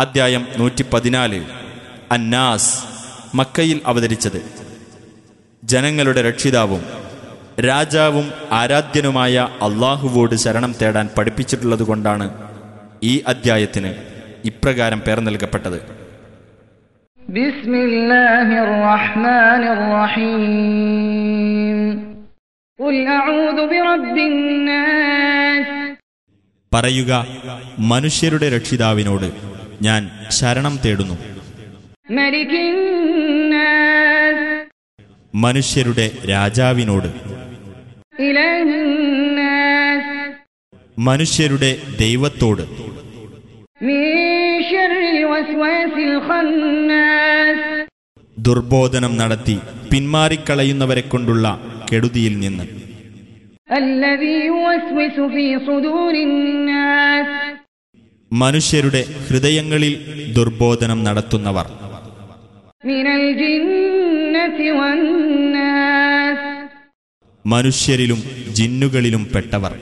അദ്ധ്യായം നൂറ്റി പതിനാല് അന്നാസ് മക്കയിൽ അവതരിച്ചത്. ജനങ്ങളുടെ രക്ഷിതാവും രാജാവും ആരാധ്യനുമായ അള്ളാഹുവോട് ശരണം തേടാൻ പഠിപ്പിച്ചിട്ടുള്ളതുകൊണ്ടാണ് ഈ അദ്ധ്യായത്തിന് ഇപ്രകാരം പേർ നൽകപ്പെട്ടത്. പറയുക മനുഷ്യരുടെ രക്ഷിതാവിനോട് ഞാൻ ശരണം തേടുന്നു. മനുഷ്യരുടെ രാജാവിനോട്. മനുഷ്യരുടെ ദൈവത്തോട്. ദുർബോധനം നടത്തി പിന്മാറിക്കളയുന്നവരെ കൊണ്ടുള്ള കെടുതിയിൽ നിന്ന്. മനുഷ്യരുടെ ഹൃദയങ്ങളിൽ ദുർബോധനം നടത്തുന്നവർ. മനുഷ്യരിലും ജിന്നുകളിലും പെട്ടവർ.